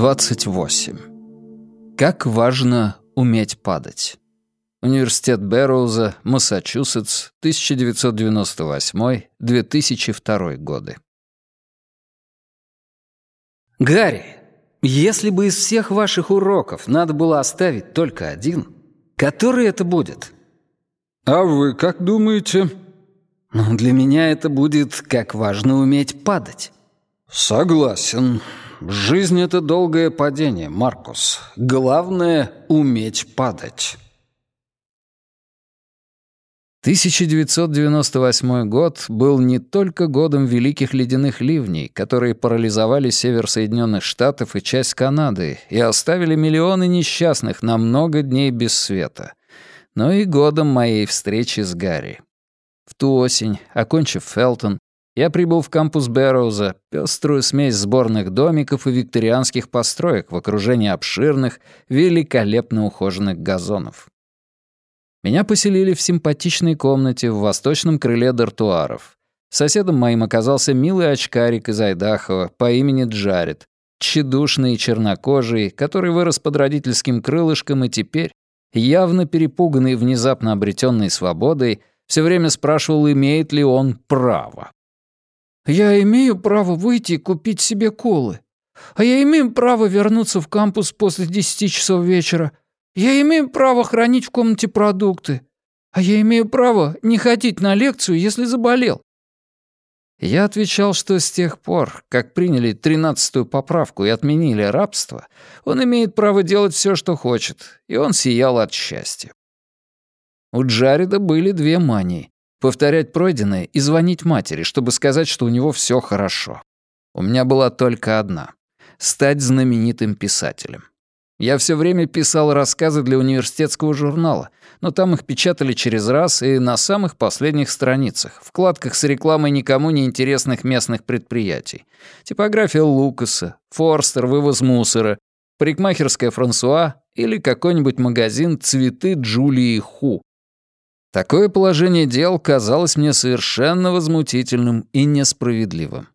28. Как важно уметь падать. Университет Бэрроуза, Массачусетс, 1998-2002 годы. Гарри, если бы из всех ваших уроков надо было оставить только один, который это будет? А вы как думаете? Ну, для меня это будет, как важно уметь падать. Согласен. Жизнь — это долгое падение, Маркус. Главное — уметь падать. 1998 год был не только годом великих ледяных ливней, которые парализовали север Соединенных Штатов и часть Канады и оставили миллионы несчастных на много дней без света, но и годом моей встречи с Гарри. В ту осень, окончив Фелтон, я прибыл в кампус Бэрроуза, пеструю смесь сборных домиков и викторианских построек в окружении обширных, великолепно ухоженных газонов. Меня поселили в симпатичной комнате в восточном крыле дартуаров. Соседом моим оказался милый очкарик из Айдахова по имени Джаред, тщедушный и чернокожий, который вырос под родительским крылышком и теперь, явно перепуганный внезапно обретенной свободой, все время спрашивал, имеет ли он право. Я имею право выйти и купить себе колы. А я имею право вернуться в кампус после десяти часов вечера. Я имею право хранить в комнате продукты. А я имею право не ходить на лекцию, если заболел. Я отвечал, что с тех пор, как приняли тринадцатую поправку и отменили рабство, он имеет право делать все, что хочет, и он сиял от счастья. У Джареда были две мании повторять пройденное и звонить матери, чтобы сказать, что у него все хорошо. У меня была только одна — стать знаменитым писателем. Я все время писал рассказы для университетского журнала, но там их печатали через раз и на самых последних страницах, вкладках с рекламой никому не интересных местных предприятий. Типография Лукаса, Форстер, вывоз мусора, парикмахерская Франсуа или какой-нибудь магазин «Цветы Джулии Ху», Такое положение дел казалось мне совершенно возмутительным и несправедливым.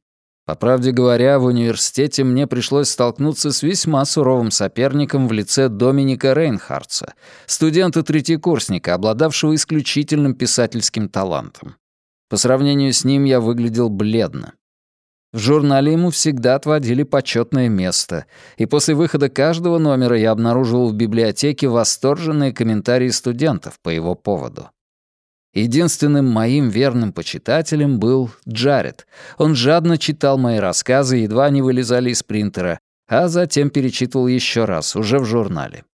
По правде говоря, в университете мне пришлось столкнуться с весьма суровым соперником в лице Доминика Рейнхардса, студента-третьекурсника, обладавшего исключительным писательским талантом. По сравнению с ним я выглядел бледно. В журнале ему всегда отводили почетное место, и после выхода каждого номера я обнаруживал в библиотеке восторженные комментарии студентов по его поводу. Единственным моим верным почитателем был Джаред. Он жадно читал мои рассказы, едва не вылезали из принтера, а затем перечитывал еще раз, уже в журнале.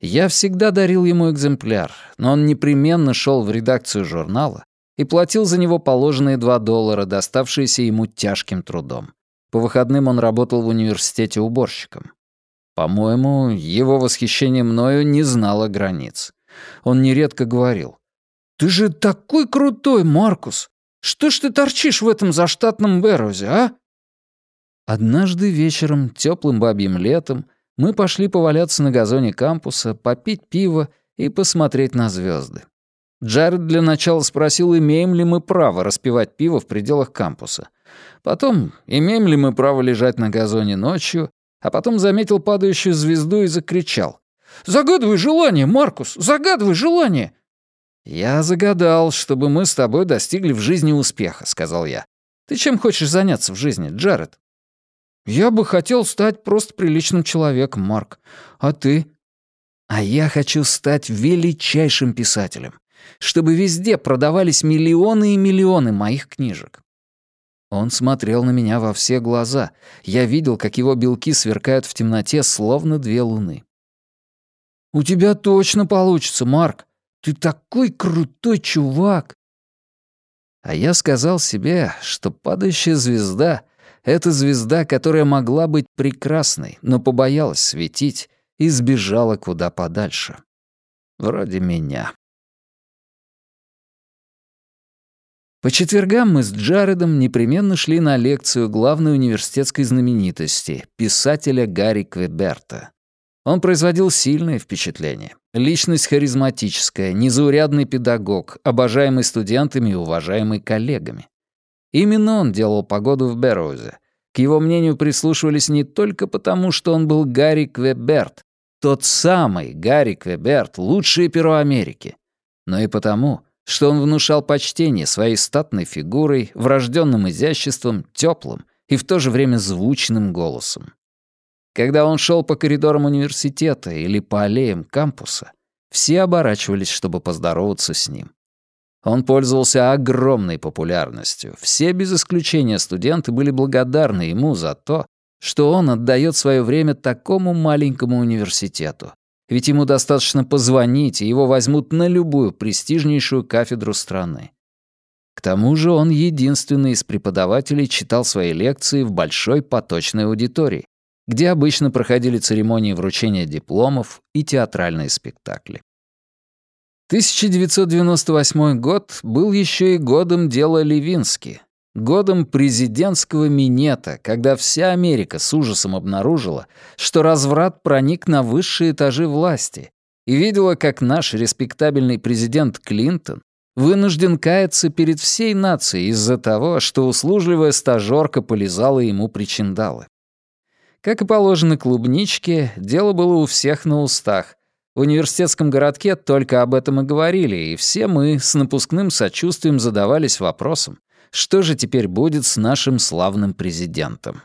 Я всегда дарил ему экземпляр, но он непременно шел в редакцию журнала и платил за него положенные 2 доллара, доставшиеся ему тяжким трудом. По выходным он работал в университете уборщиком. По-моему, его восхищение мною не знало границ. Он нередко говорил, «Ты же такой крутой, Маркус! Что ж ты торчишь в этом заштатном Бэрроузе, а?» Однажды вечером, теплым бабьим летом, мы пошли поваляться на газоне кампуса, попить пиво и посмотреть на звезды. Джаред для начала спросил, имеем ли мы право распивать пиво в пределах кампуса. Потом, имеем ли мы право лежать на газоне ночью, а потом заметил падающую звезду и закричал. «Загадывай желание, Маркус, загадывай желание! «Я загадал, чтобы мы с тобой достигли в жизни успеха», — сказал я. «Ты чем хочешь заняться в жизни, Джаред?» «Я бы хотел стать просто приличным человеком, Марк. А ты?» «А я хочу стать величайшим писателем, чтобы везде продавались миллионы и миллионы моих книжек». Он смотрел на меня во все глаза. Я видел, как его белки сверкают в темноте, словно две луны. «У тебя точно получится, Марк. Ты такой крутой чувак!» А я сказал себе, что падающая звезда — это звезда, которая могла быть прекрасной, но побоялась светить и сбежала куда подальше. Вроде меня. По четвергам мы с Джаредом непременно шли на лекцию главной университетской знаменитости, писателя Гарри Квеберта. Он производил сильное впечатление. Личность харизматическая, незаурядный педагог, обожаемый студентами и уважаемый коллегами. Именно он делал погоду в Берроузе. К его мнению прислушивались не только потому, что он был Гарри Квеберт, тот самый Гарри Квеберт, лучшее перо Америки, но и потому, что он внушал почтение своей статной фигурой, врожденным изяществом, теплым и в то же время звучным голосом. Когда он шел по коридорам университета или по аллеям кампуса, все оборачивались, чтобы поздороваться с ним. Он пользовался огромной популярностью. Все без исключения студенты были благодарны ему за то, что он отдает свое время такому маленькому университету. Ведь ему достаточно позвонить, и его возьмут на любую престижнейшую кафедру страны. К тому же он единственный из преподавателей читал свои лекции в большой поточной аудитории, где обычно проходили церемонии вручения дипломов и театральные спектакли. 1998 год был еще и годом дела Левински, годом президентского минета, когда вся Америка с ужасом обнаружила, что разврат проник на высшие этажи власти и видела, как наш респектабельный президент Клинтон вынужден каяться перед всей нацией из-за того, что услужливая стажёрка полизала ему причиндалы. Как и положено клубничке, дело было у всех на устах, в университетском городке только об этом и говорили, и все мы с напускным сочувствием задавались вопросом, что же теперь будет с нашим славным президентом.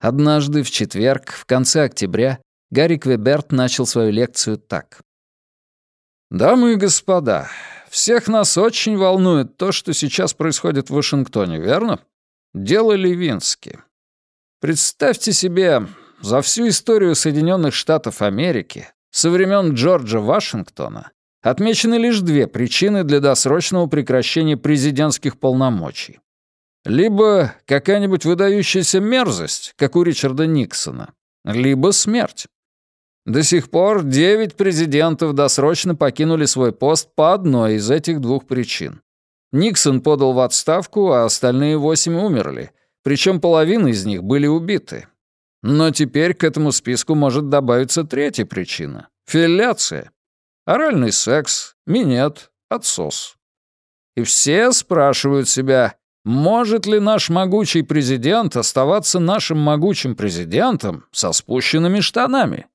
Однажды в четверг, в конце октября, Гарри Квеберт начал свою лекцию так. «Дамы и господа, всех нас очень волнует то, что сейчас происходит в Вашингтоне, верно? Дело Левински. Представьте себе, за всю историю Соединенных Штатов Америки со времен Джорджа Вашингтона отмечены лишь две причины для досрочного прекращения президентских полномочий. Либо какая-нибудь выдающаяся мерзость, как у Ричарда Никсона, либо смерть. До сих пор девять президентов досрочно покинули свой пост по одной из этих двух причин. Никсон подал в отставку, а остальные восемь умерли, причем половина из них были убиты. Но теперь к этому списку может добавиться третья причина — филляция. Оральный секс, минет, отсос. И все спрашивают себя, может ли наш могучий президент оставаться нашим могучим президентом со спущенными штанами?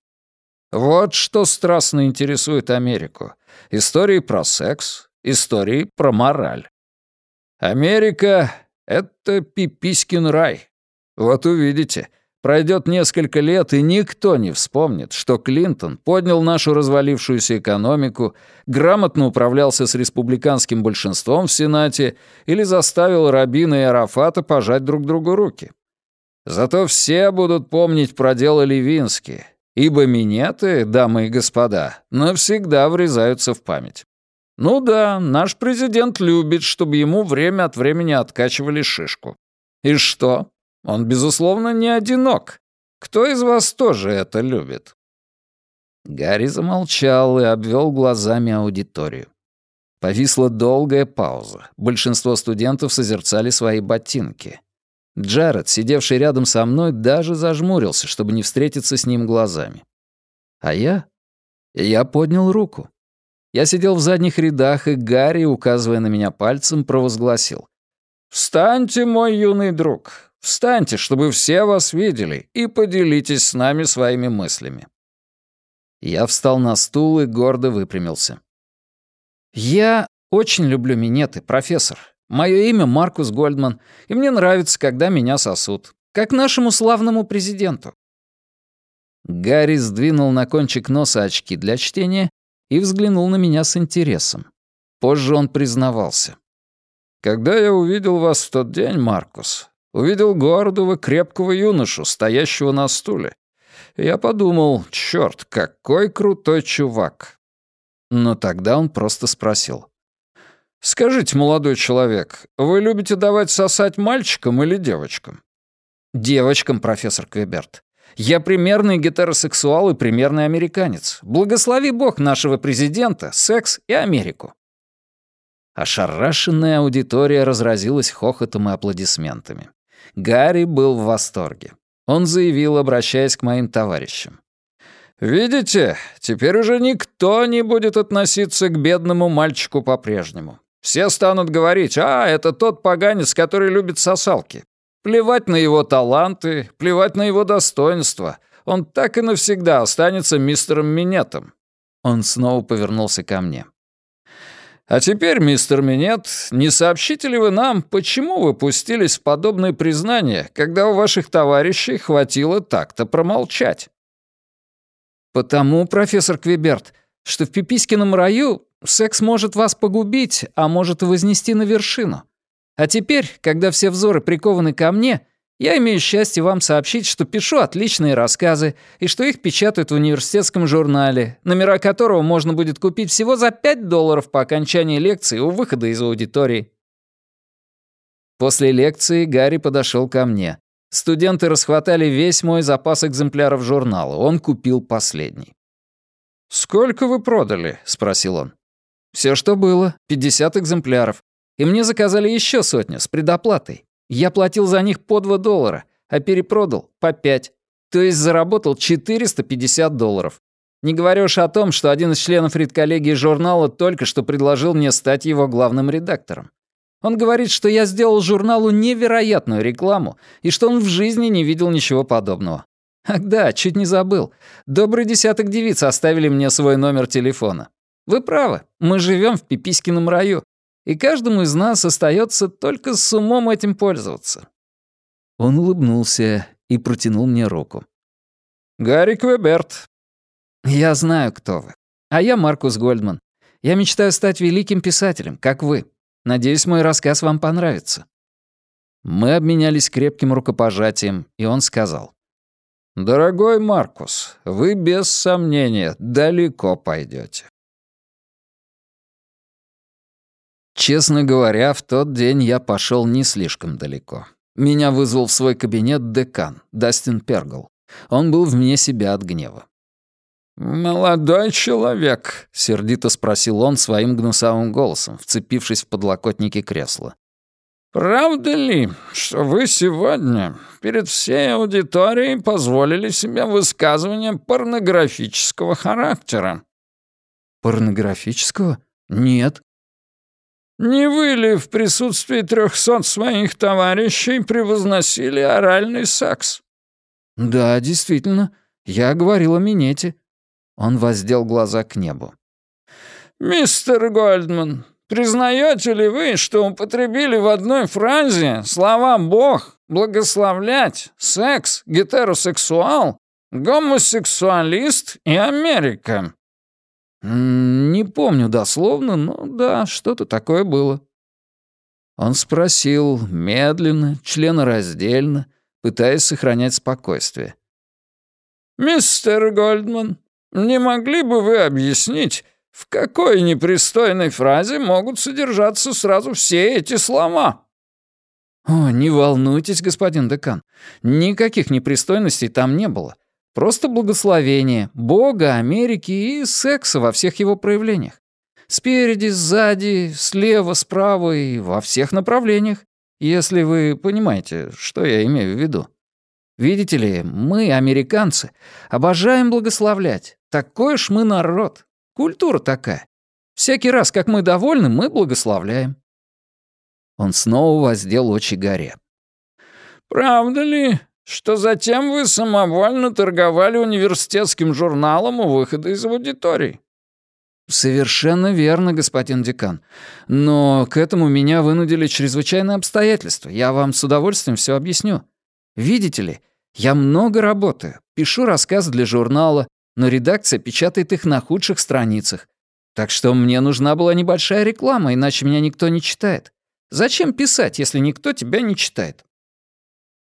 Вот что страстно интересует Америку. Истории про секс, истории про мораль. Америка — это пиписькин рай. Вот увидите — Пройдет несколько лет, и никто не вспомнит, что Клинтон поднял нашу развалившуюся экономику, грамотно управлялся с республиканским большинством в Сенате или заставил Рабина и Арафата пожать друг другу руки. Зато все будут помнить про дело Левински, ибо минеты, дамы и господа, навсегда врезаются в память. Ну да, наш президент любит, чтобы ему время от времени откачивали шишку. И что? Он, безусловно, не одинок. Кто из вас тоже это любит?» Гарри замолчал и обвел глазами аудиторию. Повисла долгая пауза. Большинство студентов созерцали свои ботинки. Джаред, сидевший рядом со мной, даже зажмурился, чтобы не встретиться с ним глазами. А я? Я поднял руку. Я сидел в задних рядах, и Гарри, указывая на меня пальцем, провозгласил. «Встаньте, мой юный друг. Встаньте, чтобы все вас видели, и поделитесь с нами своими мыслями». Я встал на стул и гордо выпрямился. «Я очень люблю минеты, профессор. Мое имя Маркус Гольдман, и мне нравится, когда меня сосут. Как нашему славному президенту». Гарри сдвинул на кончик носа очки для чтения и взглянул на меня с интересом. Позже он признавался. «Когда я увидел вас в тот день, Маркус, увидел гордого, крепкого юношу, стоящего на стуле. Я подумал, черт, какой крутой чувак. Но тогда он просто спросил. «Скажите, молодой человек, вы любите давать сосать мальчикам или девочкам?» «Девочкам, профессор Квеберт. Я примерный гетеросексуал и примерный американец. Благослови бог нашего президента, секс и Америку». Ошарашенная аудитория разразилась хохотом и аплодисментами. Гарри был в восторге. Он заявил, обращаясь к моим товарищам. «Видите, теперь уже никто не будет относиться к бедному мальчику по-прежнему. Все станут говорить, а, это тот поганец, который любит сосалки. Плевать на его таланты, плевать на его достоинства. Он так и навсегда останется мистером Минетом. Он снова повернулся ко мне. А теперь, мистер Минет, не сообщите ли вы нам, почему вы пустились в подобные признания, когда у ваших товарищей хватило так-то промолчать? Потому, профессор Квеберт, что в Пиписькином раю секс может вас погубить, а может и вознести на вершину. А теперь, когда все взоры прикованы ко мне, я имею счастье вам сообщить, что пишу отличные рассказы и что их печатают в университетском журнале, номера которого можно будет купить всего за 5 долларов по окончании лекции у выхода из аудитории. После лекции Гарри подошел ко мне. Студенты расхватали весь мой запас экземпляров журнала. Он купил последний. «Сколько вы продали?» — спросил он. Все, что было, 50 экземпляров. И мне заказали еще сотню с предоплатой. Я платил за них по 2 доллара, а перепродал по 5. То есть заработал 450 долларов. Не говоря уж о том, что один из членов редколлегии журнала только что предложил мне стать его главным редактором. Он говорит, что я сделал журналу невероятную рекламу и что он в жизни не видел ничего подобного. Ах да, чуть не забыл. Добрый десяток девиц оставили мне свой номер телефона. Вы правы, мы живем в Пиписькином раю и каждому из нас остается только с умом этим пользоваться». Он улыбнулся и протянул мне руку. «Гарри Квеберт». «Я знаю, кто вы. А я Маркус Гольдман. Я мечтаю стать великим писателем, как вы. Надеюсь, мой рассказ вам понравится». Мы обменялись крепким рукопожатием, и он сказал. «Дорогой Маркус, вы без сомнения далеко пойдете. Честно говоря, в тот день я пошел не слишком далеко. Меня вызвал в свой кабинет декан, Дастин Пергл. Он был вне себя от гнева. «Молодой человек», — сердито спросил он своим гнусавым голосом, вцепившись в подлокотники кресла. «Правда ли, что вы сегодня перед всей аудиторией позволили себе высказывание порнографического характера?» «Порнографического? Нет», не вы ли в присутствии трехсот своих товарищей превозносили оральный секс?» «Да, действительно. Я говорил о минете». Он воздел глаза к небу. «Мистер Гольдман, признаете ли вы, что употребили в одной фразе слова «бог», «благословлять», «секс», «гетеросексуал», «гомосексуалист» и «Америка»?» «Не помню дословно, но да, что-то такое было». Он спросил медленно, членораздельно, пытаясь сохранять спокойствие. «Мистер Гольдман, не могли бы вы объяснить, в какой непристойной фразе могут содержаться сразу все эти слова?» «О, не волнуйтесь, господин декан. Никаких непристойностей там не было. Просто благословение, Бога, Америки и секса во всех его проявлениях. Спереди, сзади, слева, справа и во всех направлениях, если вы понимаете, что я имею в виду. Видите ли, мы, американцы, обожаем благословлять. Такой уж мы народ. Культура такая. Всякий раз, как мы довольны, мы благословляем. Он снова воздел очи горе. «Правда ли, что затем вы самовольно торговали университетским журналом у выхода из аудитории». «Совершенно верно, господин декан. Но к этому меня вынудили чрезвычайные обстоятельства. Я вам с удовольствием все объясню. Видите ли, я много работаю, пишу рассказы для журнала, но редакция печатает их на худших страницах. Так что мне нужна была небольшая реклама, иначе меня никто не читает. Зачем писать, если никто тебя не читает?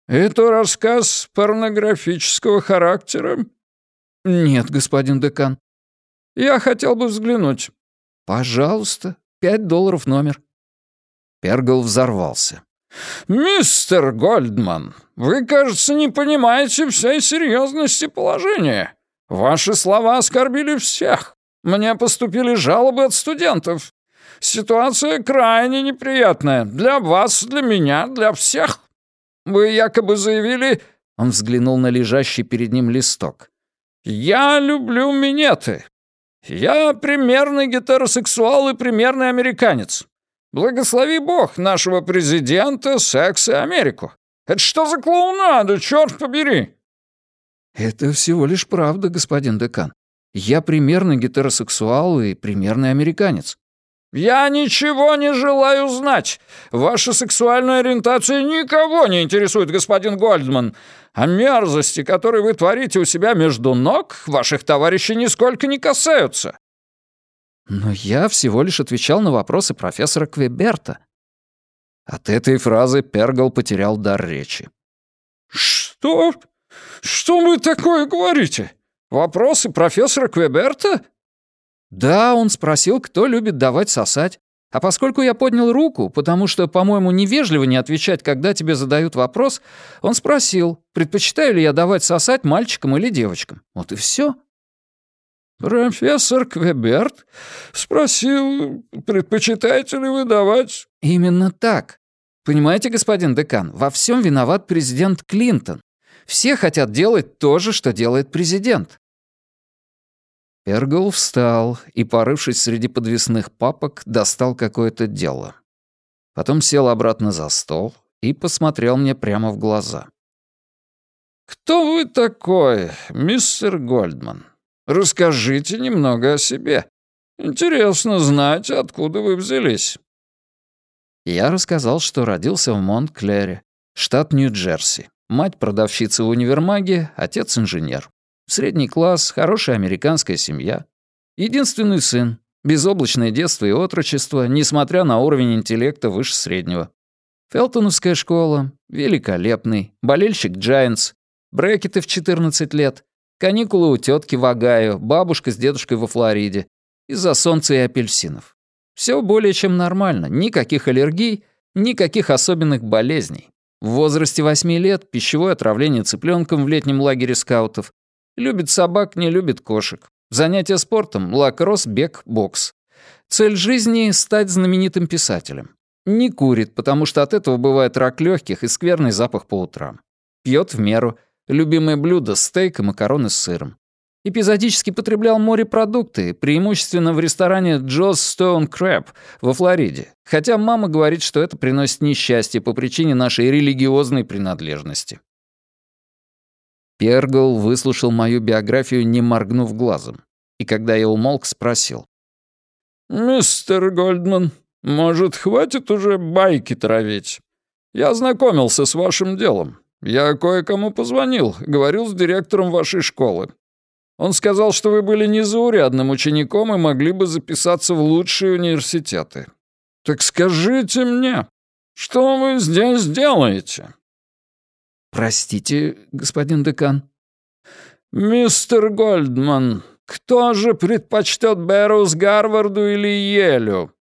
«Это рассказ порнографического характера?» «Нет, господин декан». «Я хотел бы взглянуть». «Пожалуйста, пять долларов номер». Пергл взорвался. «Мистер Гольдман, вы, кажется, не понимаете всей серьезности положения. Ваши слова оскорбили всех. Мне поступили жалобы от студентов. Ситуация крайне неприятная. Для вас, для меня, для всех. Вы якобы заявили...» Он взглянул на лежащий перед ним листок. «Я люблю минеты. Я примерный гетеросексуал и примерный американец. Благослови Бог нашего президента, секс и Америку. Это что за клоунада, черт побери?» «Это всего лишь правда, господин декан. Я примерный гетеросексуал и примерный американец». «Я ничего не желаю знать. Ваша сексуальная ориентация никого не интересует, господин Гольдман. А мерзости, которые вы творите у себя между ног, ваших товарищей нисколько не касаются». Но я всего лишь отвечал на вопросы профессора Квеберта. От этой фразы Пергал потерял дар речи. «Что? Что вы такое говорите? Вопросы профессора Квеберта?» «Да, он спросил, кто любит давать сосать. А поскольку я поднял руку, потому что, по-моему, невежливо не отвечать, когда тебе задают вопрос, он спросил, предпочитаю ли я давать сосать мальчикам или девочкам. Вот и все. «Профессор Квеберт спросил, предпочитаете ли вы давать...» «Именно так. Понимаете, господин декан, во всем виноват президент Клинтон. Все хотят делать то же, что делает президент». Пергл встал и, порывшись среди подвесных папок, достал какое-то дело. Потом сел обратно за стол и посмотрел мне прямо в глаза. «Кто вы такой, мистер Гольдман?» Расскажите немного о себе. Интересно знать, откуда вы взялись». Я рассказал, что родился в Монт-Клере, штат Нью-Джерси. Мать продавщица в универмаге, отец инженер. Средний класс, хорошая американская семья. Единственный сын, безоблачное детство и отрочество, несмотря на уровень интеллекта выше среднего. Фелтоновская школа, великолепный, болельщик Giants, брекеты в 14 лет, Каникулы у тетки в Огайо, бабушка с дедушкой во Флориде. Из-за солнца и апельсинов. Все более чем нормально. Никаких аллергий, никаких особенных болезней. В возрасте 8 лет пищевое отравление цыпленком в летнем лагере скаутов. Любит собак, не любит кошек. Занятия спортом — лакросс, бег, бокс. Цель жизни — стать знаменитым писателем. Не курит, потому что от этого бывает рак легких и скверный запах по утрам. Пьет в меру, Любимое блюдо — стейк и макароны с сыром. Эпизодически потреблял морепродукты, преимущественно в ресторане «Джоз Стоун Крэб» во Флориде, хотя мама говорит, что это приносит несчастье по причине нашей религиозной принадлежности. Пергл выслушал мою биографию, не моргнув глазом, и когда я умолк, спросил. «Мистер Гольдман, может, хватит уже байки травить? Я знакомился с вашим делом. Я кое-кому позвонил, говорил с директором вашей школы. Он сказал, что вы были незаурядным учеником и могли бы записаться в лучшие университеты. Так скажите мне, что вы здесь делаете?» «Простите, господин декан». «Мистер Гольдман, кто же предпочтет Бэрроуз Гарварду или Елю?»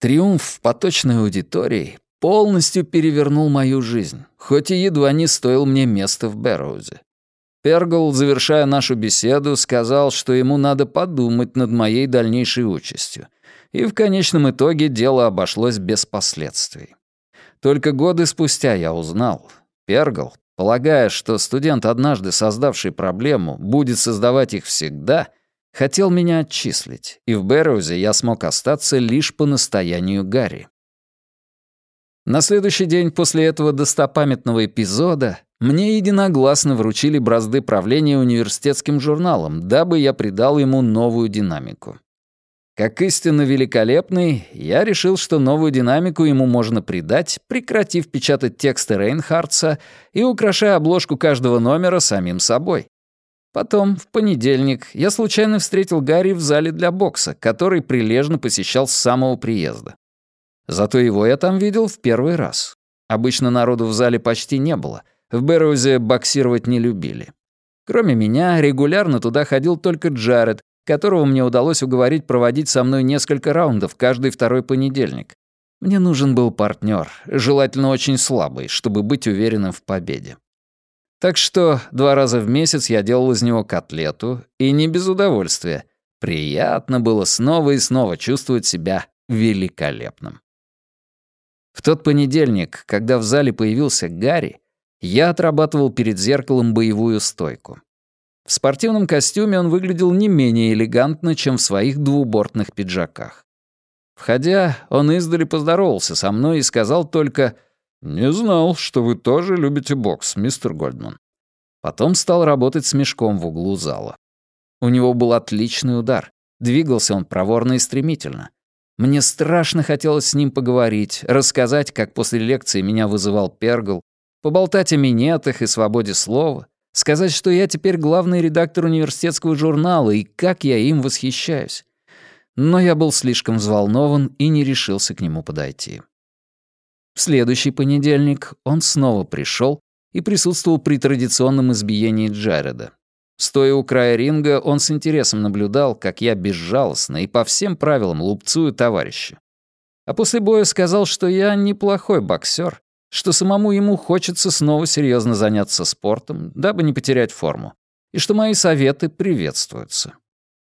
Триумф в поточной аудитории полностью перевернул мою жизнь, хоть и едва не стоил мне места в Бэрроузе. Пергл, завершая нашу беседу, сказал, что ему надо подумать над моей дальнейшей участью. И в конечном итоге дело обошлось без последствий. Только годы спустя я узнал. Пергл, полагая, что студент, однажды создавший проблему, будет создавать их всегда, хотел меня отчислить, и в Бэрроузе я смог остаться лишь по настоянию Гарри. На следующий день после этого достопамятного эпизода мне единогласно вручили бразды правления университетским журналом, дабы я придал ему новую динамику. Как истинно великолепный, я решил, что новую динамику ему можно придать, прекратив печатать тексты Рейнхардса и украшая обложку каждого номера самим собой. Потом, в понедельник, я случайно встретил Гарри в зале для бокса, который прилежно посещал с самого приезда. Зато его я там видел в первый раз. Обычно народу в зале почти не было. В Бэрроузе боксировать не любили. Кроме меня, регулярно туда ходил только Джаред, которого мне удалось уговорить проводить со мной несколько раундов каждый второй понедельник. Мне нужен был партнер, желательно очень слабый, чтобы быть уверенным в победе. Так что два раза в месяц я делал из него котлету, и не без удовольствия. Приятно было снова и снова чувствовать себя великолепным. В тот понедельник, когда в зале появился Гарри, я отрабатывал перед зеркалом боевую стойку. В спортивном костюме он выглядел не менее элегантно, чем в своих двубортных пиджаках. Входя, он издали поздоровался со мной и сказал только «Не знал, что вы тоже любите бокс, мистер Гольдман». Потом стал работать с мешком в углу зала. У него был отличный удар. Двигался он проворно и стремительно. Мне страшно хотелось с ним поговорить, рассказать, как после лекции меня вызывал Пергл, поболтать о минетах и свободе слова, сказать, что я теперь главный редактор университетского журнала и как я им восхищаюсь но я был слишком взволнован и не решился к нему подойти. В следующий понедельник он снова пришел и присутствовал при традиционном избиении Джареда. Стоя у края ринга, он с интересом наблюдал, как я безжалостно и по всем правилам лупцую товарища. А после боя сказал, что я неплохой боксер, что самому ему хочется снова серьезно заняться спортом, дабы не потерять форму, и что мои советы приветствуются.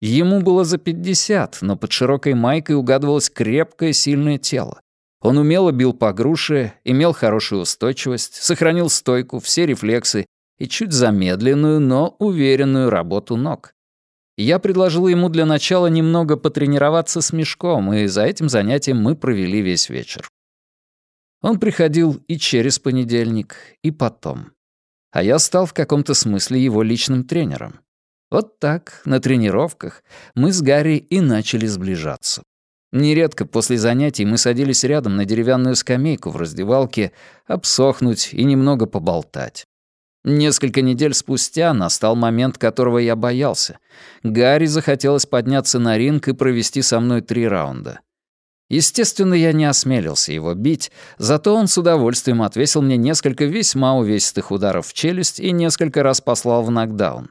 Ему было за 50, но под широкой майкой угадывалось крепкое, сильное тело. Он умело бил по груше, имел хорошую устойчивость, сохранил стойку, все рефлексы и чуть замедленную, но уверенную работу ног. Я предложил ему для начала немного потренироваться с мешком, и за этим занятием мы провели весь вечер. Он приходил и через понедельник, и потом. А я стал в каком-то смысле его личным тренером. Вот так, на тренировках, мы с Гарри и начали сближаться. Нередко после занятий мы садились рядом на деревянную скамейку в раздевалке, обсохнуть и немного поболтать. Несколько недель спустя настал момент, которого я боялся. Гарри захотелось подняться на ринг и провести со мной три раунда. Естественно, я не осмелился его бить, зато он с удовольствием отвесил мне несколько весьма увесистых ударов в челюсть и несколько раз послал в нокдаун.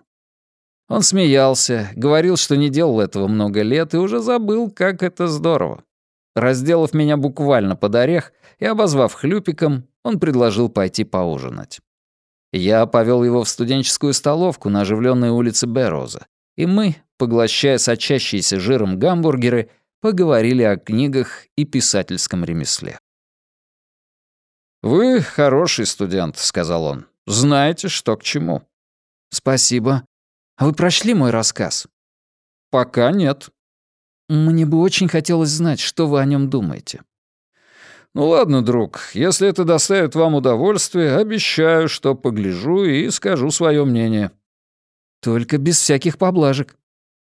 Он смеялся, говорил, что не делал этого много лет и уже забыл, как это здорово. Разделав меня буквально под орех и обозвав хлюпиком, он предложил пойти поужинать. Я повел его в студенческую столовку на оживленной улице Бероза, и мы, поглощая сочащиеся жиром гамбургеры, поговорили о книгах и писательском ремесле. «Вы хороший студент», — сказал он. «Знаете, что к чему». «Спасибо. А вы прочли мой рассказ? Пока нет. Мне бы очень хотелось знать, что вы о нем думаете. Ну ладно, друг, если это доставит вам удовольствие, обещаю, что погляжу и скажу свое мнение. Только без всяких поблажек.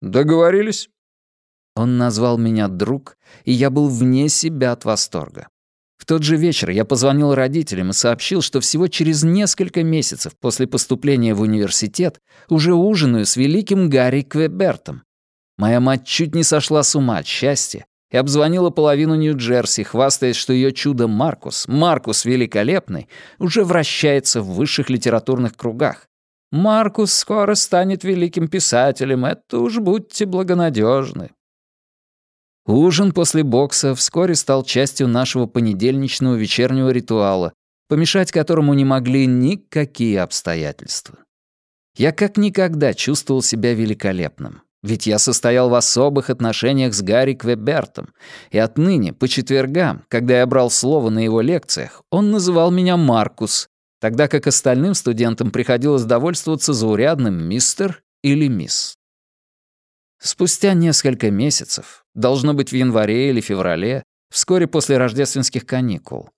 Договорились? Он назвал меня друг, и я был вне себя от восторга. В тот же вечер я позвонил родителям и сообщил, что всего через несколько месяцев после поступления в университет уже ужинаю с великим Гарри Квебертом. Моя мать чуть не сошла с ума от счастья и обзвонила половину Нью-Джерси, хвастаясь, что ее чудо Маркус, Маркус Великолепный, уже вращается в высших литературных кругах. Маркус скоро станет великим писателем, это уж будьте благонадежны. Ужин после бокса вскоре стал частью нашего понедельничного вечернего ритуала, помешать которому не могли никакие обстоятельства. Я как никогда чувствовал себя великолепным, ведь я состоял в особых отношениях с Гарри Квебертом, и отныне, по четвергам, когда я брал слово на его лекциях, он называл меня Маркус, тогда как остальным студентам приходилось довольствоваться заурядным «мистер» или «мисс». Спустя несколько месяцев, должно быть в январе или феврале, вскоре после рождественских каникул,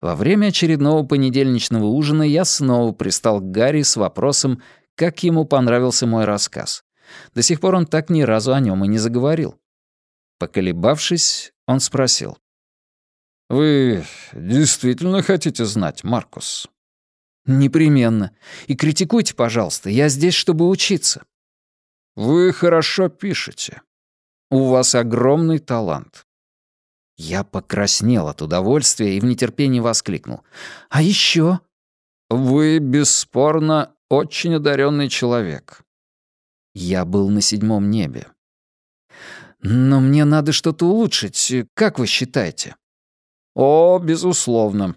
во время очередного понедельничного ужина я снова пристал к Гарри с вопросом, как ему понравился мой рассказ. До сих пор он так ни разу о нем и не заговорил. Поколебавшись, он спросил. «Вы действительно хотите знать, Маркус?» «Непременно. И критикуйте, пожалуйста. Я здесь, чтобы учиться». Вы хорошо пишете. У вас огромный талант. Я покраснел от удовольствия и в нетерпении воскликнул. А еще? Вы, бесспорно, очень одаренный человек. Я был на седьмом небе. Но мне надо что-то улучшить. Как вы считаете? О, безусловно.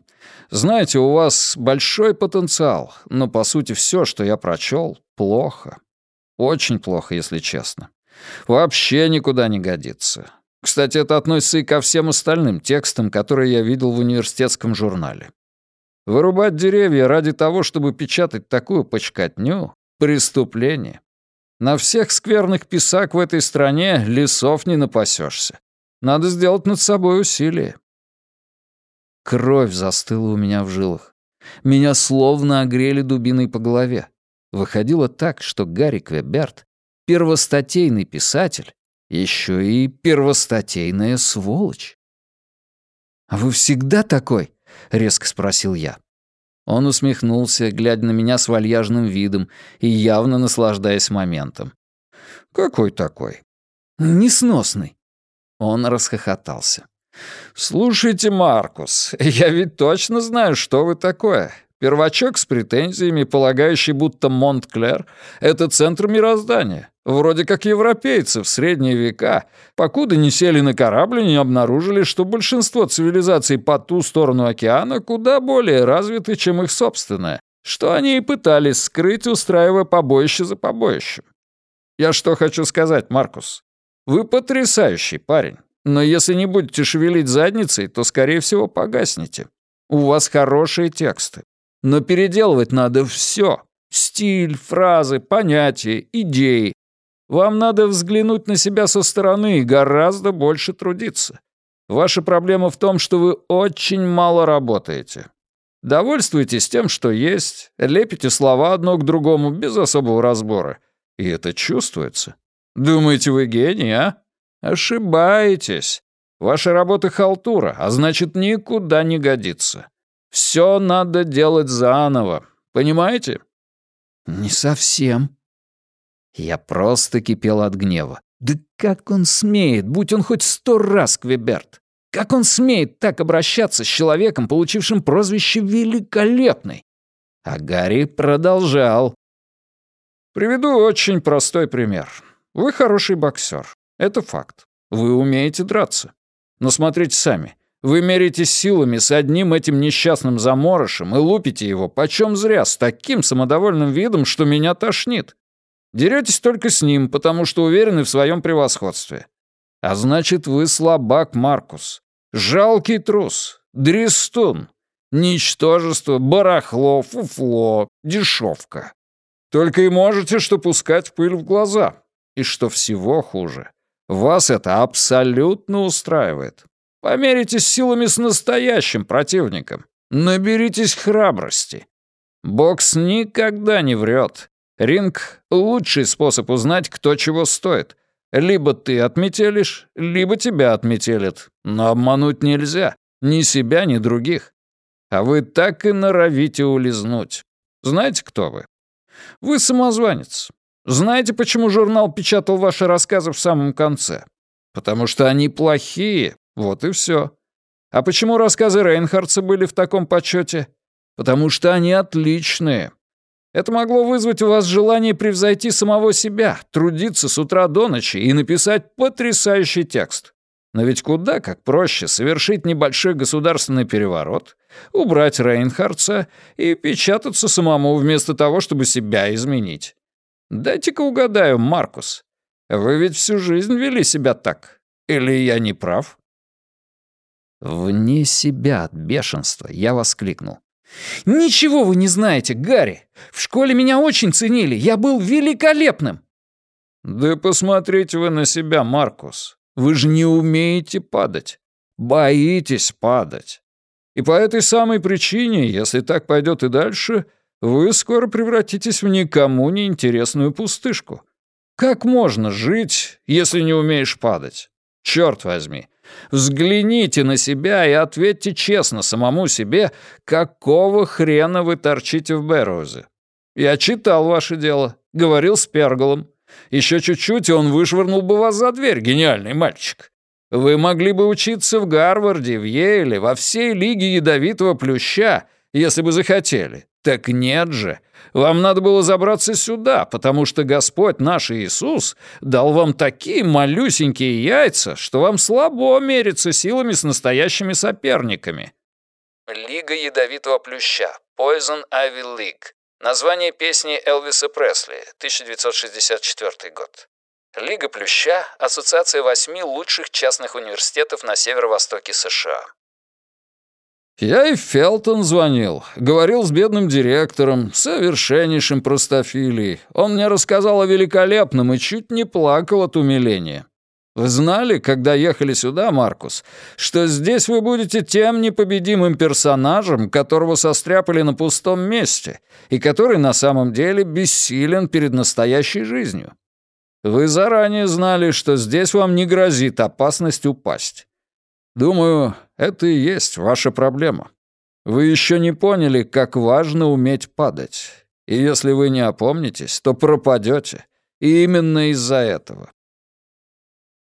Знаете, у вас большой потенциал, но, по сути, все, что я прочел, плохо. Очень плохо, если честно. Вообще никуда не годится. Кстати, это относится и ко всем остальным текстам, которые я видел в университетском журнале. Вырубать деревья ради того, чтобы печатать такую почкотню — преступление. На всех скверных писак в этой стране лесов не напасешься. Надо сделать над собой усилие. Кровь застыла у меня в жилах. Меня словно огрели дубиной по голове. Выходило так, что Гарри Квеберт — первостатейный писатель, еще и первостатейная сволочь. «А вы всегда такой?» — резко спросил я. Он усмехнулся, глядя на меня с вальяжным видом и явно наслаждаясь моментом. «Какой такой?» «Несносный». Он расхохотался. «Слушайте, Маркус, я ведь точно знаю, что вы такое. Первачок с претензиями, полагающий, будто Монтклер — это центр мироздания. Вроде как европейцы в средние века, покуда не сели на корабль и не обнаружили, что большинство цивилизаций по ту сторону океана куда более развиты, чем их собственная, что они и пытались скрыть, устраивая побоище за побоищем. Я что хочу сказать, Маркус? Вы потрясающий парень, но если не будете шевелить задницей, то, скорее всего, погаснете. У вас хорошие тексты, но переделывать надо все. Стиль, фразы, понятия, идеи, вам надо взглянуть на себя со стороны и гораздо больше трудиться. Ваша проблема в том, что вы очень мало работаете. Довольствуйтесь тем, что есть, лепите слова одно к другому без особого разбора. И это чувствуется. Думаете, вы гений, а? Ошибаетесь. Ваша работа халтура, а значит, никуда не годится. Все надо делать заново. Понимаете? Не совсем, я просто кипел от гнева. Да как он смеет, будь он хоть сто раз Квеберт? Как он смеет так обращаться с человеком, получившим прозвище «Великолепный»? А Гарри продолжал. Приведу очень простой пример. Вы хороший боксер. Это факт. Вы умеете драться. Но смотрите сами. Вы меряетесь силами с одним этим несчастным заморышем и лупите его почем зря с таким самодовольным видом, что меня тошнит. Деретесь только с ним, потому что уверены в своем превосходстве. А значит, вы слабак, Маркус. Жалкий трус. Дрестун. Ничтожество, барахло, фуфло, дешевка. Только и можете что пускать пыль в глаза. И что всего хуже, вас это абсолютно устраивает. Померитесь силами с настоящим противником. Наберитесь храбрости. Бокс никогда не врет. Ринг — лучший способ узнать, кто чего стоит. Либо ты отметелишь, либо тебя отметелят. Но обмануть нельзя. Ни себя, ни других. А вы так и норовите улизнуть. Знаете, кто вы? Вы самозванец. Знаете, почему журнал печатал ваши рассказы в самом конце? Потому что они плохие, вот и все. А почему рассказы Рейнхардса были в таком почете? Потому что они отличные, это могло вызвать у вас желание превзойти самого себя, трудиться с утра до ночи и написать потрясающий текст. Но ведь куда как проще совершить небольшой государственный переворот, убрать Рейнхардса и печататься самому вместо того, чтобы себя изменить. Дайте-ка угадаю, Маркус. Вы ведь всю жизнь вели себя так. Или я не прав? Вне себя от бешенства я воскликнул. «Ничего вы не знаете, Гарри! В школе меня очень ценили, я был великолепным!» «Да посмотрите вы на себя, Маркус. Вы же не умеете падать. Боитесь падать. И по этой самой причине, если так пойдет и дальше, вы скоро превратитесь в никому не интересную пустышку. Как можно жить, если не умеешь падать? Черт возьми, Взгляните на себя и ответьте честно самому себе, какого хрена вы торчите в Берроузе. Я читал ваше дело, говорил с Перголом. Еще чуть-чуть, и он вышвырнул бы вас за дверь, гениальный мальчик. Вы могли бы учиться в Гарварде, в Йейле, во всей лиге ядовитого плюща, если бы захотели. Так нет же. Вам надо было забраться сюда, потому что Господь наш Иисус дал вам такие малюсенькие яйца, что вам слабо мериться силами с настоящими соперниками. Лига ядовитого плюща. Poison Ivy League. Название песни Элвиса Пресли, 1964 год. Лига плюща – ассоциация восьми лучших частных университетов на северо-востоке США. Я и Фелтон звонил. Говорил с бедным директором, совершеннейшим простофилией. Он мне рассказал о великолепном и чуть не плакал от умиления. Вы знали, когда ехали сюда, Маркус, что здесь вы будете тем непобедимым персонажем, которого состряпали на пустом месте, и который на самом деле бессилен перед настоящей жизнью? Вы заранее знали, что здесь вам не грозит опасность упасть. Думаю, это и есть ваша проблема. Вы еще не поняли, как важно уметь падать. И если вы не опомнитесь, то пропадете. И именно из-за этого.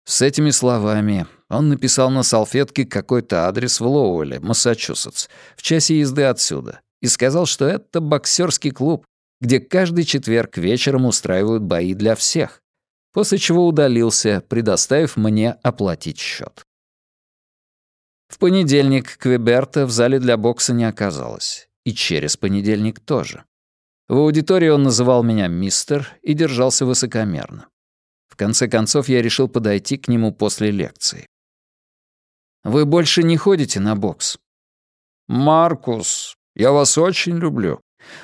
С этими словами он написал на салфетке какой-то адрес в Лоуэле, Массачусетс, в часе езды отсюда, и сказал, что это боксерский клуб, где каждый четверг вечером устраивают бои для всех, после чего удалился, предоставив мне оплатить счет. В понедельник Квеберта в зале для бокса не оказалось. И через понедельник тоже. В аудитории он называл меня «мистер» и держался высокомерно. В конце концов, я решил подойти к нему после лекции. «Вы больше не ходите на бокс?» «Маркус, я вас очень люблю.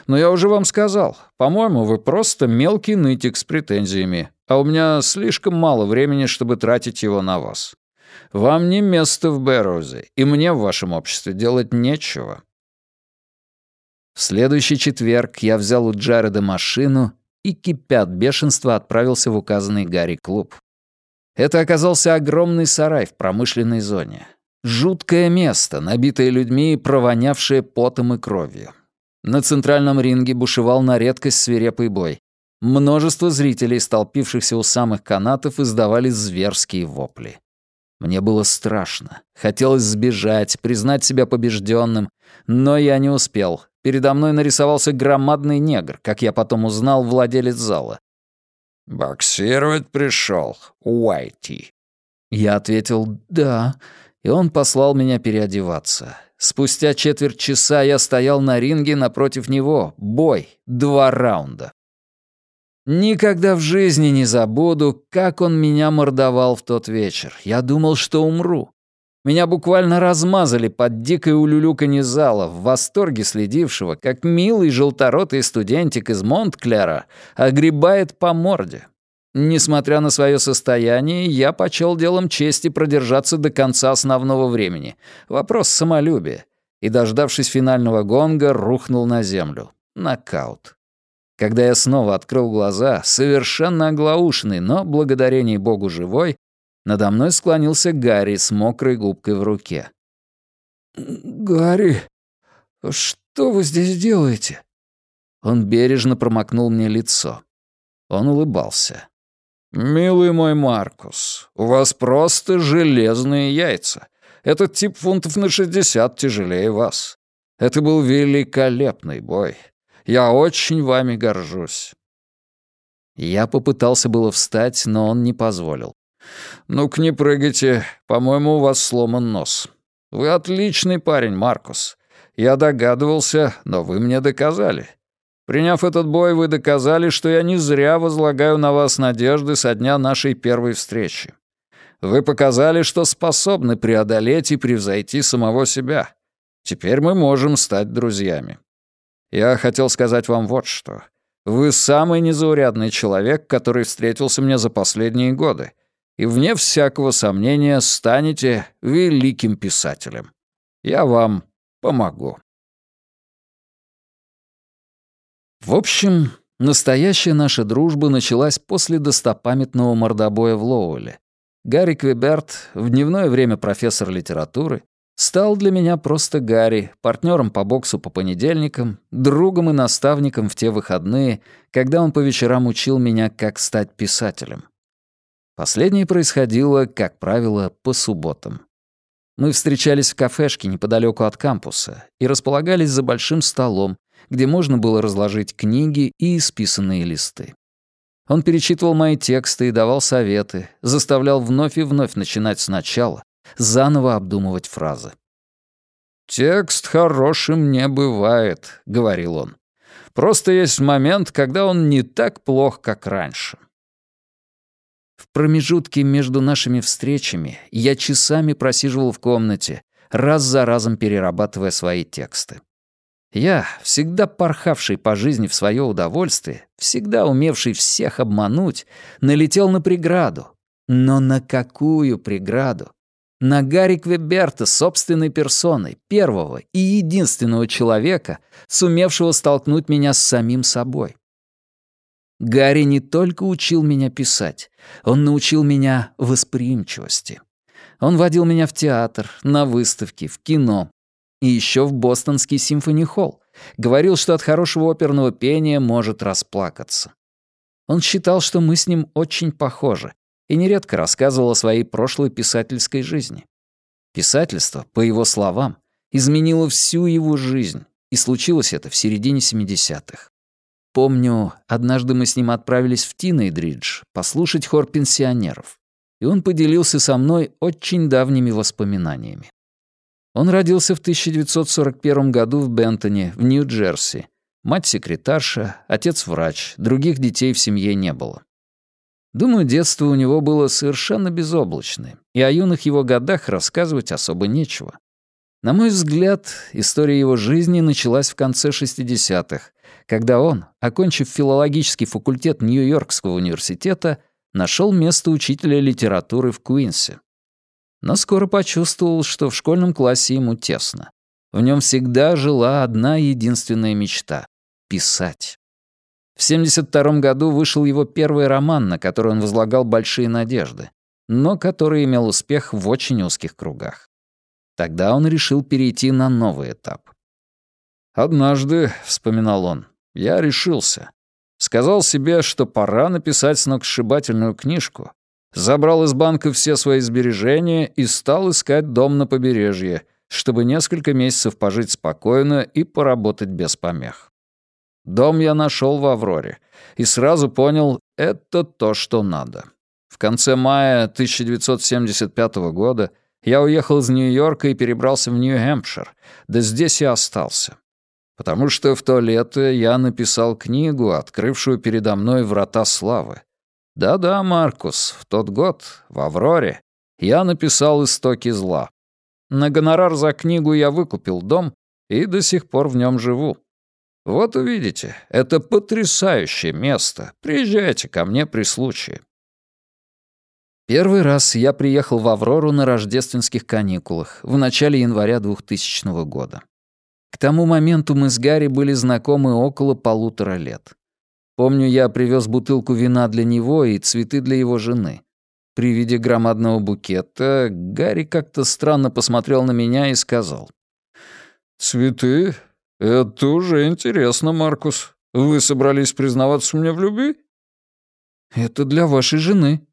Но я уже вам сказал, по-моему, вы просто мелкий нытик с претензиями, а у меня слишком мало времени, чтобы тратить его на вас. Вам не место в Бэрроузе, и мне в вашем обществе делать нечего». В следующий четверг я взял у Джареда машину и, кипя от бешенства, отправился в указанный Гарри клуб. Это оказался огромный сарай в промышленной зоне. Жуткое место, набитое людьми и провонявшее потом и кровью. На центральном ринге бушевал на редкость свирепый бой. Множество зрителей, столпившихся у самых канатов, издавали зверские вопли. Мне было страшно. Хотелось сбежать, признать себя побежденным, но я не успел. Передо мной нарисовался громадный негр, как я потом узнал, владелец зала. «Боксировать пришел, Уайти». Я ответил «да», и он послал меня переодеваться. Спустя четверть часа я стоял на ринге напротив него. Бой. Два раунда. Никогда в жизни не забуду, как он меня мордовал в тот вечер. Я думал, что умру. Меня буквально размазали под дикой улюлюканье зала, в восторге следившего, как милый желторотый студентик из Монткляра огребает по морде. Несмотря на свое состояние, я почел делом чести продержаться до конца основного времени. Вопрос самолюбия. И, дождавшись финального гонга, рухнул на землю. Нокаут. Когда я снова открыл глаза, совершенно оглаушенный, но, благодарение Богу живой, надо мной склонился Гарри с мокрой губкой в руке. «Гарри, что вы здесь делаете?» Он бережно промокнул мне лицо. Он улыбался. «Милый мой Маркус, у вас просто железные яйца. Этот тип фунтов на шестьдесят тяжелее вас. Это был великолепный бой. Я очень вами горжусь». Я попытался было встать, но он не позволил. «Ну-ка не прыгайте, по-моему, у вас сломан нос. Вы отличный парень, Маркус. Я догадывался, но вы мне доказали. Приняв этот бой, вы доказали, что я не зря возлагаю на вас надежды со дня нашей первой встречи. Вы показали, что способны преодолеть и превзойти самого себя. Теперь мы можем стать друзьями. Я хотел сказать вам вот что. Вы самый незаурядный человек, который встретился мне за последние годы, и, вне всякого сомнения, станете великим писателем. Я вам помогу. В общем, настоящая наша дружба началась после достопамятного мордобоя в Лоуэле. Гарри Квеберт, в дневное время профессор литературы, Стал для меня просто Гарри, партнером по боксу по понедельникам, другом и наставником в те выходные, когда он по вечерам учил меня, как стать писателем. Последнее происходило, как правило, по субботам. Мы встречались в кафешке неподалеку от кампуса и располагались за большим столом, где можно было разложить книги и исписанные листы. Он перечитывал мои тексты и давал советы, заставлял вновь и вновь начинать сначала, заново обдумывать фразы. «Текст хорошим не бывает», — говорил он. «Просто есть момент, когда он не так плох, как раньше». В промежутке между нашими встречами я часами просиживал в комнате, раз за разом перерабатывая свои тексты. Я, всегда порхавший по жизни в свое удовольствие, всегда умевший всех обмануть, налетел на преграду, Но на какую преграду? На Гарри Квеберта собственной персоной, первого и единственного человека, сумевшего столкнуть меня с самим собой. Гарри не только учил меня писать, он научил меня восприимчивости. Он водил меня в театр, на выставки, в кино и еще в бостонский симфони-холл. Говорил, что от хорошего оперного пения может расплакаться. Он считал, что мы с ним очень похожи, и нередко рассказывал о своей прошлой писательской жизни. Писательство, по его словам, изменило всю его жизнь, и случилось это в середине 70-х. Помню, однажды мы с ним отправились в Тинейдридж послушать хор пенсионеров, и он поделился со мной очень давними воспоминаниями. Он родился в 1941 году в Бентоне, в Нью-Джерси. Мать секретарша, отец врач, других детей в семье не было. Думаю, детство у него было совершенно безоблачное, и о юных его годах рассказывать особо нечего. На мой взгляд, история его жизни началась в конце 60-х, когда он, окончив филологический факультет Нью-Йоркского университета, нашел место учителя литературы в Куинсе. Но скоро почувствовал, что в школьном классе ему тесно. В нем всегда жила одна единственная мечта — писать. В 1972 году вышел его первый роман, на который он возлагал большие надежды, но который имел успех в очень узких кругах. Тогда он решил перейти на новый этап. «Однажды», — вспоминал он, я решился. Сказал себе, что пора написать сногсшибательную книжку. Забрал из банка все свои сбережения и стал искать дом на побережье, чтобы несколько месяцев пожить спокойно и поработать без помех. Дом я нашел в Авроре и сразу понял, это то, что надо. В конце мая 1975 года я уехал из Нью-Йорка и перебрался в Нью-Хэмпшир, да здесь и остался потому что в то лето я написал книгу, открывшую передо мной врата славы. Да-да, Маркус, в тот год, в Авроре, я написал «Истоки зла». На гонорар за книгу я выкупил дом и до сих пор в нем живу. Вот увидите, это потрясающее место. Приезжайте ко мне при случае. Первый раз я приехал в Аврору на рождественских каникулах в начале января 2000 года. К тому моменту мы с Гарри были знакомы около полутора лет. Помню, я привез бутылку вина для него и цветы для его жены. При виде громадного букета Гарри как-то странно посмотрел на меня и сказал. «Цветы? Это уже интересно, Маркус. Вы собрались признаваться мне в любви?» «Это для вашей жены».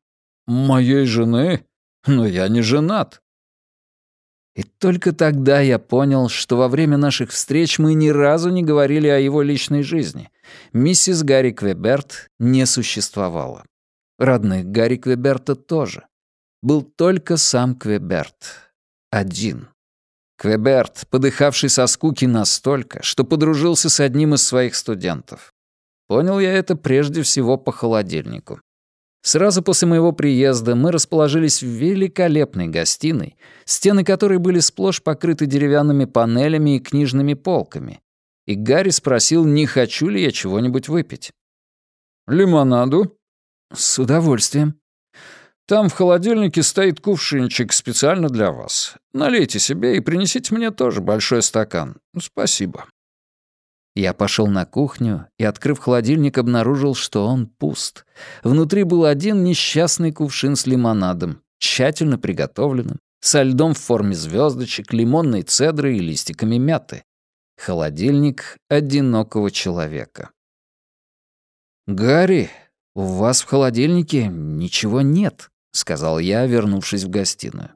«Моей жены? Но я не женат». И только тогда я понял, что во время наших встреч мы ни разу не говорили о его личной жизни. Миссис Гарри Квеберт не существовала. Родных Гарри Квеберта тоже. Был только сам Квеберт. Один. Квеберт, подыхавший со скуки настолько, что подружился с одним из своих студентов. Понял я это прежде всего по холодильнику. Сразу после моего приезда мы расположились в великолепной гостиной, стены которой были сплошь покрыты деревянными панелями и книжными полками. И Гарри спросил, не хочу ли я чего-нибудь выпить. «Лимонаду?» «С удовольствием». «Там в холодильнике стоит кувшинчик специально для вас. Налейте себе и принесите мне тоже большой стакан. Спасибо». Я пошел на кухню и, открыв холодильник, обнаружил, что он пуст. Внутри был один несчастный кувшин с лимонадом, тщательно приготовленным, со льдом в форме звездочек, лимонной цедры и листиками мяты. Холодильник одинокого человека. «Гарри, у вас в холодильнике ничего нет», — сказал я, вернувшись в гостиную.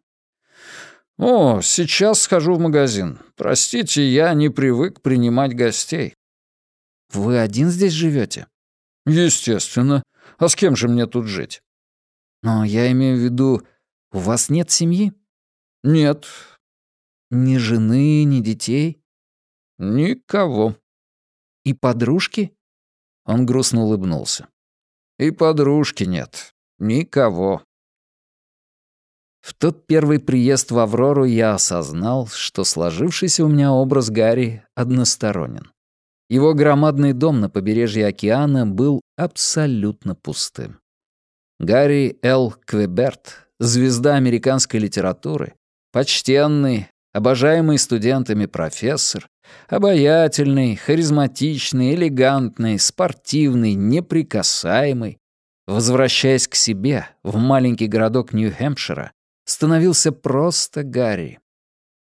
«О, сейчас схожу в магазин. Простите, я не привык принимать гостей». «Вы один здесь живете? «Естественно. А с кем же мне тут жить?» «Но я имею в виду, у вас нет семьи?» «Нет». «Ни жены, ни детей?» «Никого». «И подружки?» Он грустно улыбнулся. «И подружки нет. Никого». В тот первый приезд в Аврору я осознал, что сложившийся у меня образ Гарри односторонен. Его громадный дом на побережье океана был абсолютно пустым. Гарри Л. Квеберт, звезда американской литературы, почтенный, обожаемый студентами профессор, обаятельный, харизматичный, элегантный, спортивный, неприкасаемый, возвращаясь к себе в маленький городок Нью-Хэмпшира, становился просто Гарри.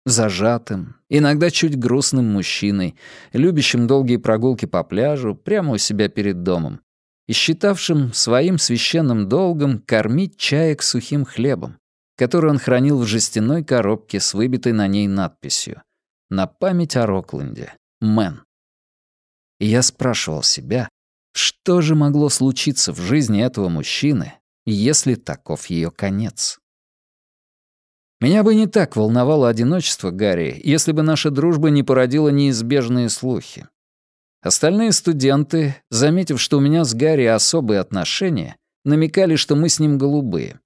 Зажатым, иногда чуть грустным мужчиной, любящим долгие прогулки по пляжу прямо у себя перед домом, и считавшим своим священным долгом кормить чаек сухим хлебом, который он хранил в жестяной коробке с выбитой на ней надписью «На память о Рокленде. Мэн». И я спрашивал себя, что же могло случиться в жизни этого мужчины, если таков ее конец? Меня бы не так волновало одиночество Гарри, если бы наша дружба не породила неизбежные слухи. Остальные студенты, заметив, что у меня с Гарри особые отношения, намекали, что мы с ним голубые.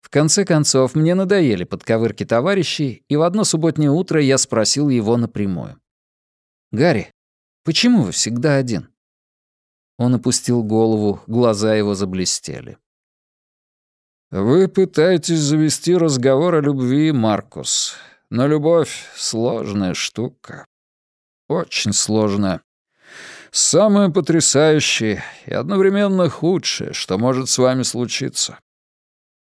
В конце концов, мне надоели подковырки товарищей, и в одно субботнее утро я спросил его напрямую. «Гарри, почему вы всегда один?» Он опустил голову, глаза его заблестели. «Вы пытаетесь завести разговор о любви, Маркус, но любовь — сложная штука. Очень сложная. Самое потрясающее и одновременно худшее, что может с вами случиться.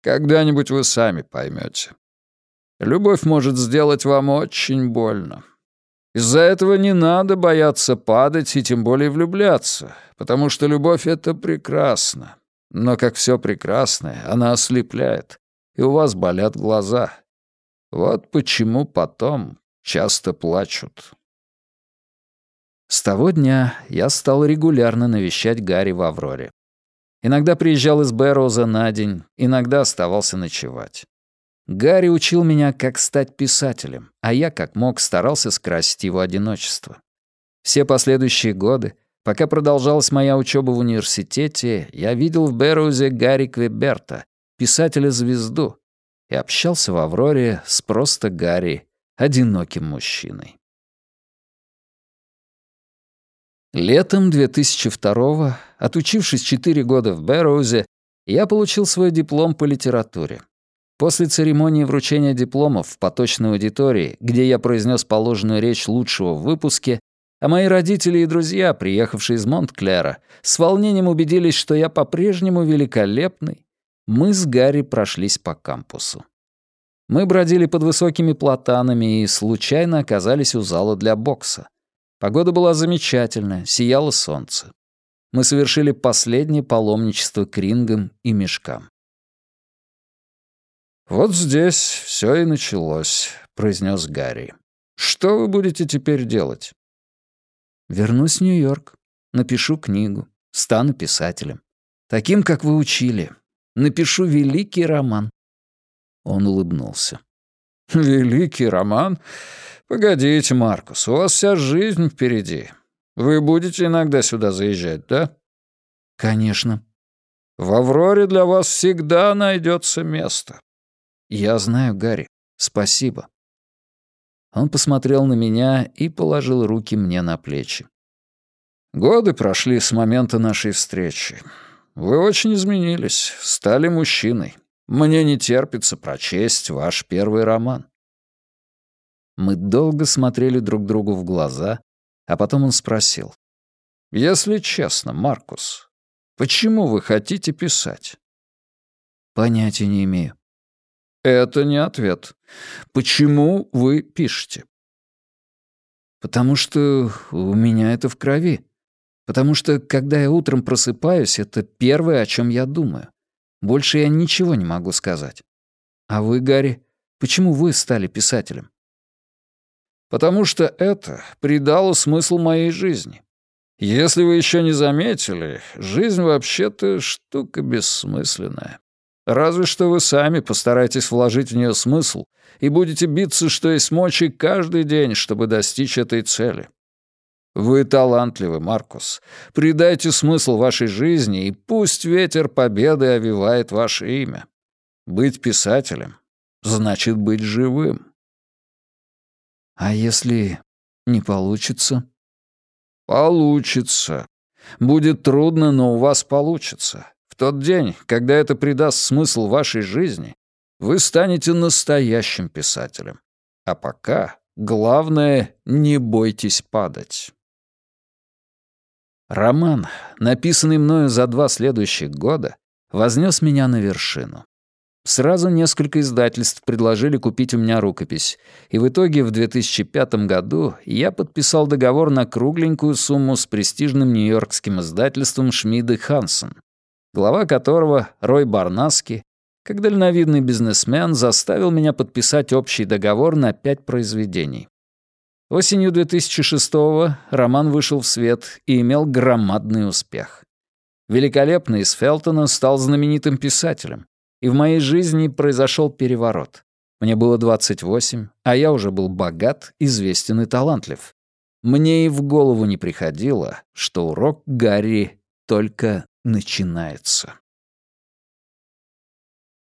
Когда-нибудь вы сами поймете. Любовь может сделать вам очень больно. Из-за этого не надо бояться падать и тем более влюбляться, потому что любовь — это прекрасно. Но, как все прекрасное, она ослепляет, и у вас болят глаза. Вот почему потом часто плачут. С того дня я стал регулярно навещать Гарри в Авроре. Иногда приезжал из Бэрроуза на день, иногда оставался ночевать. Гарри учил меня, как стать писателем, а я, как мог, старался скрасить его одиночество. Все последующие годы, пока продолжалась моя учеба в университете, я видел в Бэрроузе Гарри Квеберта, писателя-звезду, и общался в Авроре с просто Гарри, одиноким мужчиной. Летом 2002-го, отучившись 4 года в Бэрроузе, я получил свой диплом по литературе. После церемонии вручения дипломов в поточной аудитории, где я произнес положенную речь лучшего в выпуске, а мои родители и друзья, приехавшие из Монт-Клера, с волнением убедились, что я по-прежнему великолепный, мы с Гарри прошлись по кампусу. Мы бродили под высокими платанами и случайно оказались у зала для бокса. Погода была замечательная, сияло солнце. Мы совершили последнее паломничество к рингам и мешкам. «Вот здесь все и началось», — произнес Гарри. «Что вы будете теперь делать?» «Вернусь в Нью-Йорк, напишу книгу, стану писателем. Таким, как вы учили. Напишу великий роман». Он улыбнулся. «Великий роман? Погодите, Маркус, у вас вся жизнь впереди. Вы будете иногда сюда заезжать, да?» «Конечно». «В Авроре для вас всегда найдется место. «Я знаю, Гарри. Спасибо». Он посмотрел на меня и положил руки мне на плечи. «Годы прошли с момента нашей встречи. Вы очень изменились, стали мужчиной. Мне не терпится прочесть ваш первый роман». Мы долго смотрели друг другу в глаза, а потом он спросил. «Если честно, Маркус, почему вы хотите писать?» «Понятия не имею. Это не ответ. Почему вы пишете? Потому что у меня это в крови. Потому что, когда я утром просыпаюсь, это первое, о чем я думаю. Больше я ничего не могу сказать. А вы, Гарри, почему вы стали писателем? Потому что это придало смысл моей жизни. Если вы еще не заметили, жизнь вообще-то штука бессмысленная. Разве что вы сами постараетесь вложить в нее смысл и будете биться, что есть мочи, каждый день, чтобы достичь этой цели. Вы талантливы, Маркус. Придайте смысл вашей жизни, и пусть ветер победы овивает ваше имя. Быть писателем значит быть живым. А если не получится? Получится. Будет трудно, но у вас получится. В тот день, когда это придаст смысл вашей жизни, вы станете настоящим писателем. А пока главное — не бойтесь падать. Роман, написанный мною за два следующих года, вознес меня на вершину. Сразу несколько издательств предложили купить у меня рукопись, и в итоге в 2005 году я подписал договор на кругленькую сумму с престижным нью-йоркским издательством Шмид и Хансен, глава которого, Рой Барнаски, как дальновидный бизнесмен, заставил меня подписать общий договор на пять произведений. Осенью 2006-го роман вышел в свет и имел громадный успех. Великолепный из Фелтона стал знаменитым писателем, и в моей жизни произошел переворот. Мне было 28, а я уже был богат, известен и талантлив. Мне и в голову не приходило, что урок Гарри только начинается.